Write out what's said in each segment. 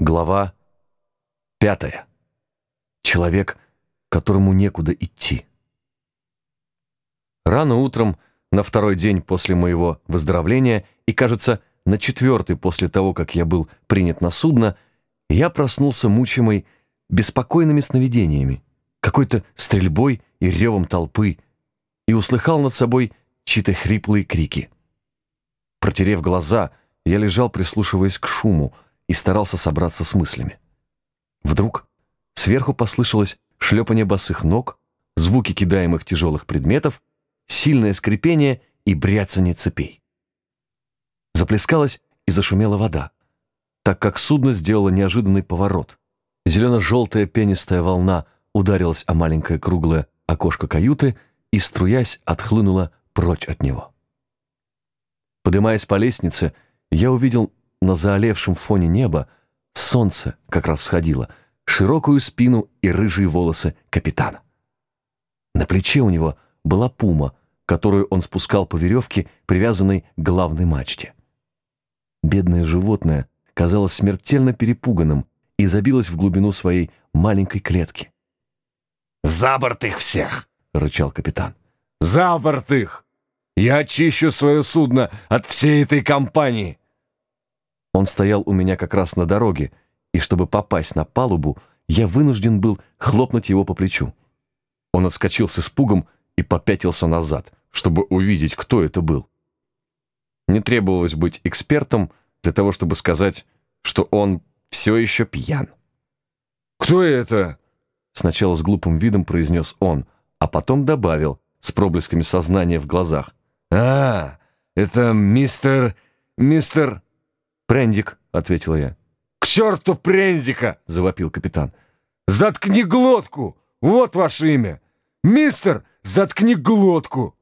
Глава пятая. Человек, которому некуда идти. Рано утром, на второй день после моего выздоровления и, кажется, на четвертый после того, как я был принят на судно, я проснулся мучимый беспокойными сновидениями, какой-то стрельбой и ревом толпы, и услыхал над собой чьи-то хриплые крики. Протерев глаза, я лежал, прислушиваясь к шуму, и старался собраться с мыслями. Вдруг сверху послышалось шлепание босых ног, звуки кидаемых тяжелых предметов, сильное скрипение и бряцание цепей. Заплескалась и зашумела вода, так как судно сделало неожиданный поворот. Зелено-желтая пенистая волна ударилась о маленькое круглое окошко каюты и, струясь, отхлынула прочь от него. Поднимаясь по лестнице, я увидел на заолевшем фоне неба солнце как раз всходило, широкую спину и рыжие волосы капитана. На плече у него была пума, которую он спускал по веревке, привязанной к главной мачте. Бедное животное казалось смертельно перепуганным и забилось в глубину своей маленькой клетки. «За борт их всех!» — рычал капитан. «За борт их! Я очищу свое судно от всей этой компании!» Он стоял у меня как раз на дороге, и чтобы попасть на палубу, я вынужден был хлопнуть его по плечу. Он отскочил с испугом и попятился назад, чтобы увидеть, кто это был. Не требовалось быть экспертом для того, чтобы сказать, что он все еще пьян. «Кто это?» Сначала с глупым видом произнес он, а потом добавил, с проблесками сознания в глазах. «А, это мистер... мистер...» «Прендик», — ответил я. «К черту Прендика!» — завопил капитан. «Заткни глотку! Вот ваше имя! Мистер, заткни глотку!»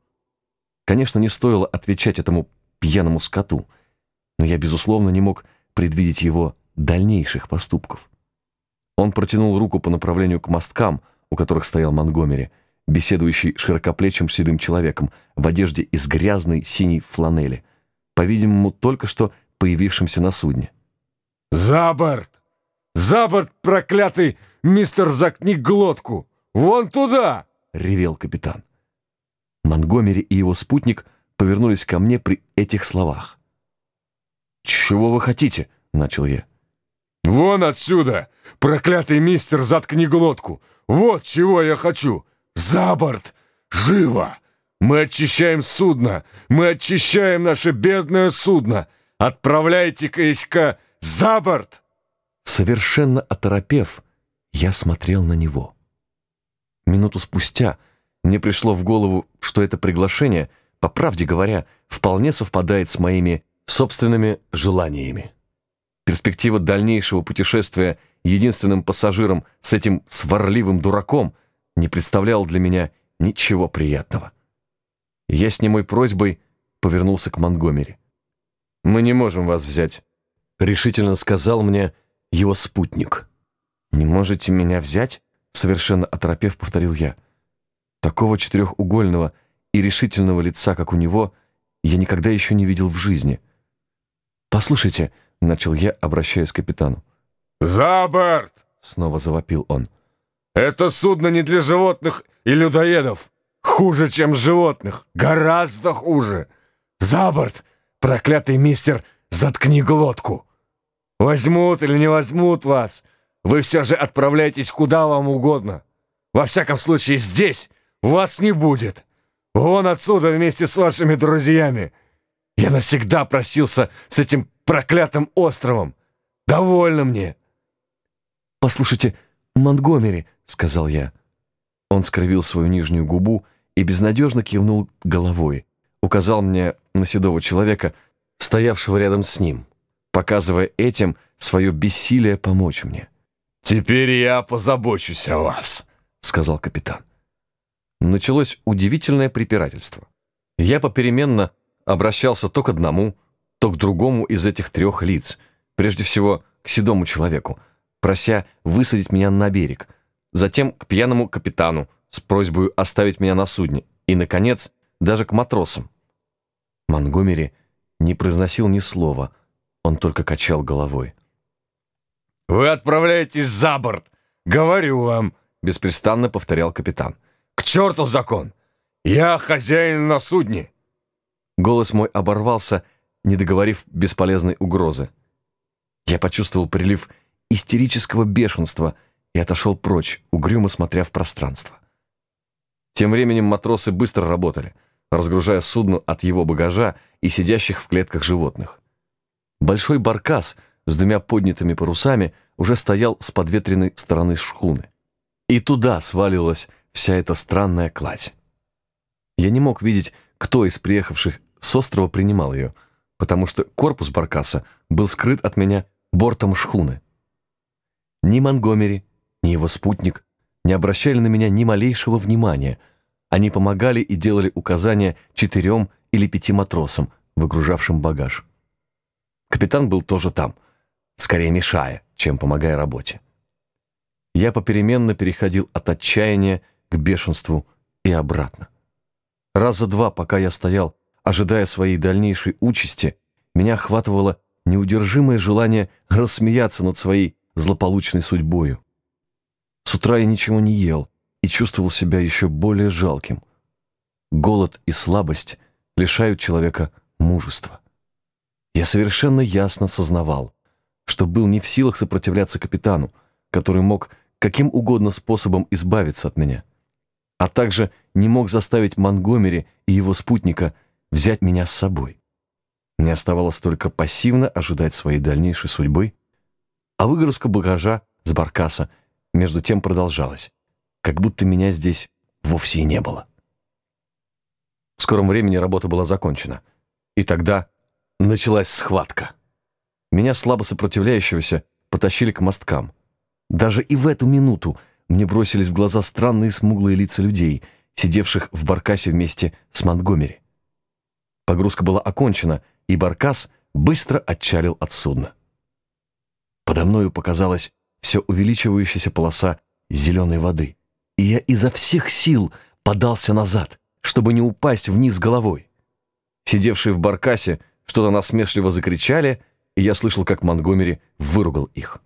Конечно, не стоило отвечать этому пьяному скоту, но я, безусловно, не мог предвидеть его дальнейших поступков. Он протянул руку по направлению к мосткам, у которых стоял Монгомери, беседующий широкоплечим седым человеком в одежде из грязной синей фланели, по-видимому, только что появившимся на судне. «За борт! За борт, проклятый мистер Закни глотку! Вон туда!» — ревел капитан. Монгомери и его спутник повернулись ко мне при этих словах. «Чего вы хотите?» — начал я. «Вон отсюда! Проклятый мистер, заткни глотку! Вот чего я хочу! За борт! Живо! Мы очищаем судно! Мы очищаем наше бедное судно! Отправляйте-ка за борт!» Совершенно оторопев, я смотрел на него. Минуту спустя мне пришло в голову, что это приглашение, по правде говоря, вполне совпадает с моими собственными желаниями. Перспектива дальнейшего путешествия единственным пассажиром с этим сварливым дураком не представляла для меня ничего приятного. Я с немой просьбой повернулся к Монгомери. «Мы не можем вас взять», — решительно сказал мне его спутник. «Не можете меня взять?» — совершенно оторопев, повторил я. Такого четырехугольного и решительного лица, как у него, я никогда еще не видел в жизни. «Послушайте», — начал я, обращаясь к капитану. «За борт!» — снова завопил он. «Это судно не для животных и людоедов. Хуже, чем животных. Гораздо хуже. За борт! Проклятый мистер, заткни глотку! Возьмут или не возьмут вас, вы все же отправляйтесь куда вам угодно. Во всяком случае, здесь вас не будет. Вон отсюда вместе с вашими друзьями. Я навсегда просился с этим проклятым островом. Довольно мне. «Послушайте, Монтгомери», — сказал я. Он скривил свою нижнюю губу и безнадежно кивнул головой, указал мне на седого человека, стоявшего рядом с ним, показывая этим свое бессилие помочь мне. «Теперь я позабочусь о вас», — сказал капитан. Началось удивительное препирательство. Я попеременно обращался то к одному, то к другому из этих трех лиц, прежде всего к седому человеку, прося высадить меня на берег, затем к пьяному капитану с просьбой оставить меня на судне и, наконец, даже к матросам. Монгомери не произносил ни слова, он только качал головой. Вы отправляетесь за борт. Говорю вам, беспрестанно повторял капитан. К черту закон! Я хозяин на судне. Голос мой оборвался, не договорив бесполезной угрозы. Я почувствовал прилив истерического бешенства и отошел прочь, угрюмо смотря в пространство. Тем временем матросы быстро работали, разгружая судно от его багажа и сидящих в клетках животных. Большой баркас с двумя поднятыми парусами уже стоял с подветренной стороны шхуны. И туда сваливалась вся эта странная кладь. Я не мог видеть, кто из приехавших с острова принимал ее, потому что корпус баркаса был скрыт от меня бортом шхуны. Ни Монгомери, ни его спутник не обращали на меня ни малейшего внимания. Они помогали и делали указания четырем или пяти матросам, выгружавшим багаж. Капитан был тоже там, скорее мешая, чем помогая работе. Я попеременно переходил от отчаяния к бешенству и обратно. Раза два, пока я стоял, ожидая своей дальнейшей участи, меня охватывало неудержимое желание рассмеяться над своей злополучной судьбою. С утра я ничего не ел и чувствовал себя еще более жалким. Голод и слабость лишают человека мужества. Я совершенно ясно сознавал, что был не в силах сопротивляться капитану, который мог каким угодно способом избавиться от меня, а также не мог заставить Монгомери и его спутника взять меня с собой. Мне оставалось только пассивно ожидать своей дальнейшей судьбы, а выгрузка багажа с баркаса между тем продолжалась, как будто меня здесь вовсе и не было. В скором времени работа была закончена, и тогда началась схватка. Меня, слабо сопротивляющегося, потащили к мосткам. Даже и в эту минуту мне бросились в глаза странные смуглые лица людей, сидевших в баркасе вместе с Монтгомери. Погрузка была окончена, и баркас быстро отчалил от судна. Подо мною показалась все увеличивающаяся полоса зеленой воды, и я изо всех сил подался назад, чтобы не упасть вниз головой. Сидевшие в баркасе что-то насмешливо закричали, и я слышал, как Монгомери выругал их.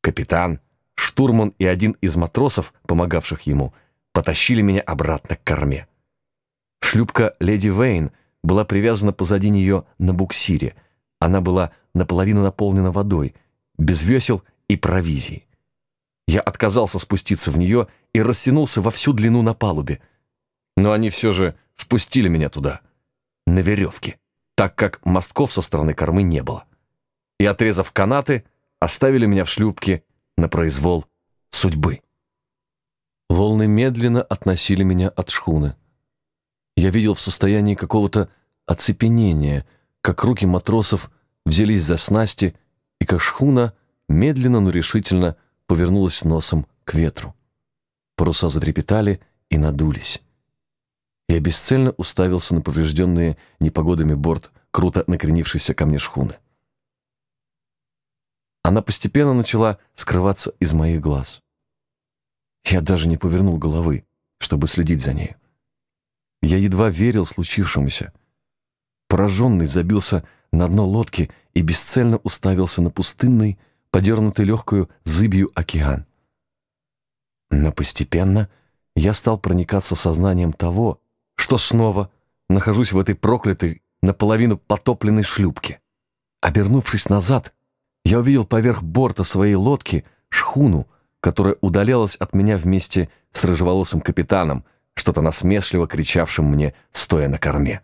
Капитан, штурман и один из матросов, помогавших ему, потащили меня обратно к корме. Шлюпка «Леди Вейн» была привязана позади нее на буксире. Она была наполовину наполнена водой, без весел и провизии. Я отказался спуститься в нее и растянулся во всю длину на палубе. Но они все же спустили меня туда, на веревке, так как мостков со стороны кормы не было. И, отрезав канаты, оставили меня в шлюпке на произвол судьбы. Волны медленно относили меня от шхуны. Я видел в состоянии какого-то оцепенения, как руки матросов взялись за снасти, и как шхуна медленно, но решительно повернулась носом к ветру. Паруса затрепетали и надулись. Я бесцельно уставился на поврежденные непогодами борт круто накренившейся ко мне шхуны. Она постепенно начала скрываться из моих глаз. Я даже не повернул головы, чтобы следить за ней. Я едва верил случившемуся. Пораженный забился на дно лодки и бесцельно уставился на пустынный, подернутый легкую зыбью океан. Но постепенно я стал проникаться сознанием того, что снова нахожусь в этой проклятой, наполовину потопленной шлюпке. Обернувшись назад, я увидел поверх борта своей лодки шхуну, которая удалялась от меня вместе с рыжеволосым капитаном, что-то насмешливо кричавшим мне, стоя на корме.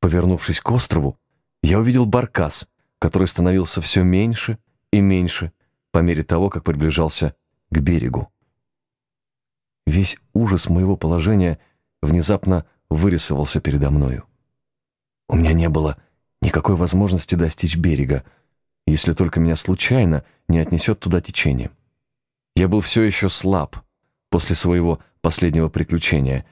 Повернувшись к острову, я увидел баркас, который становился все меньше и меньше по мере того, как приближался к берегу. Весь ужас моего положения внезапно вырисовался передо мною. У меня не было никакой возможности достичь берега, если только меня случайно не отнесет туда течение. Я был все еще слаб после своего последнего приключения,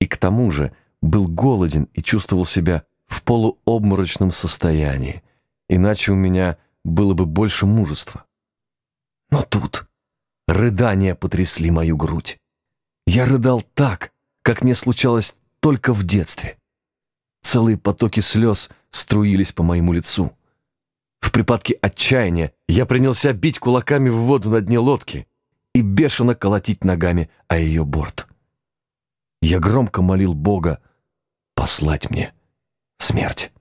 и к тому же был голоден и чувствовал себя в полуобморочном состоянии, иначе у меня было бы больше мужества. Но тут рыдания потрясли мою грудь. Я рыдал так, как мне случалось только в детстве. Целые потоки слез струились по моему лицу. В припадке отчаяния я принялся бить кулаками в воду на дне лодки и бешено колотить ногами о ее борт. Я громко молил Бога послать мне смерть.